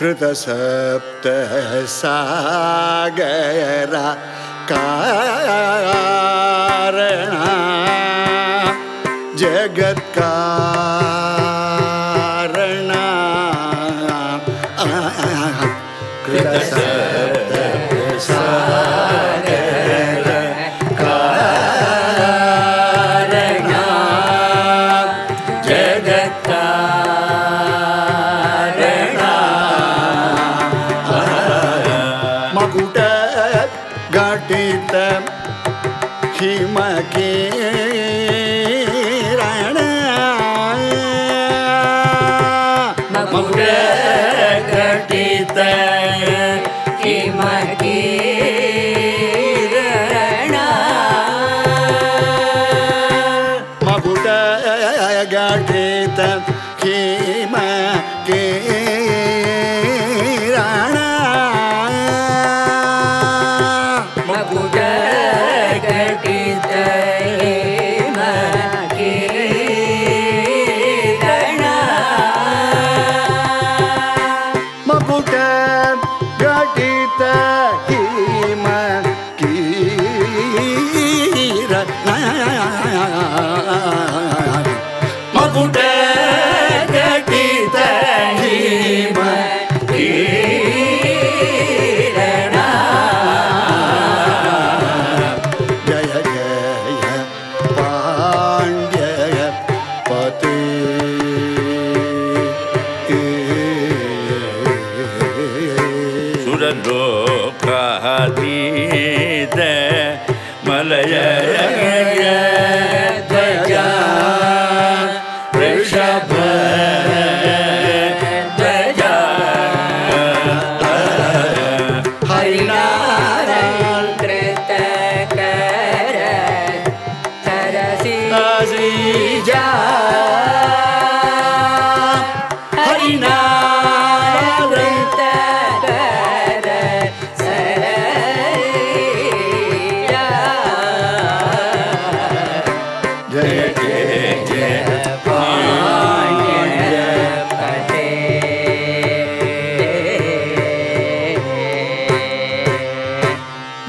कृतसप्तः सागरा कारणा। जगत्का Mamre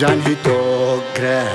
जानहि तो ग्रह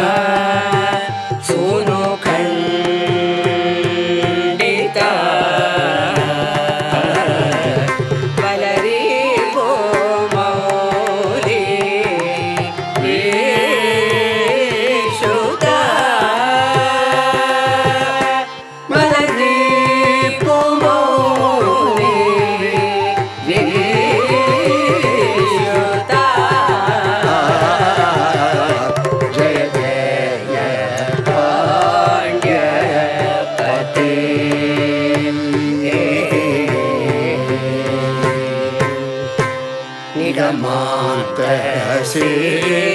você.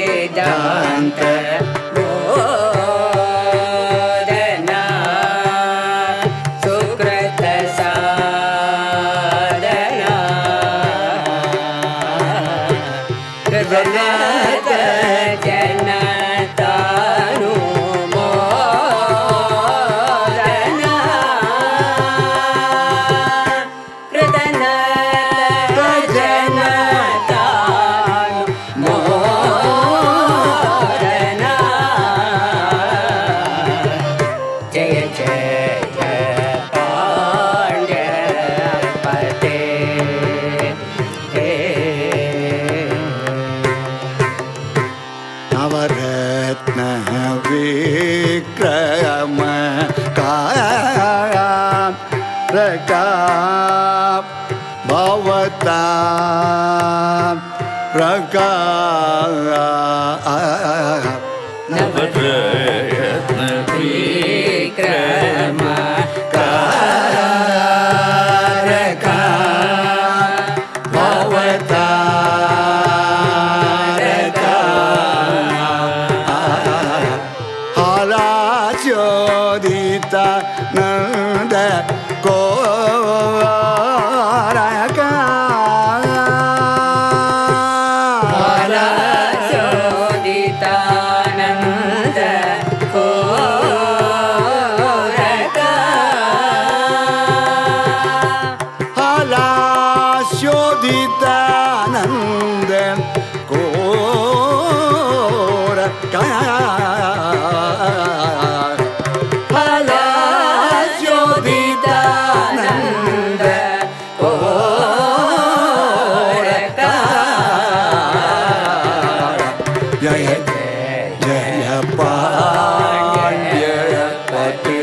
విక్రయమ కవత ప్రకా ചോദിത നന്ദ കോ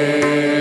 Yeah.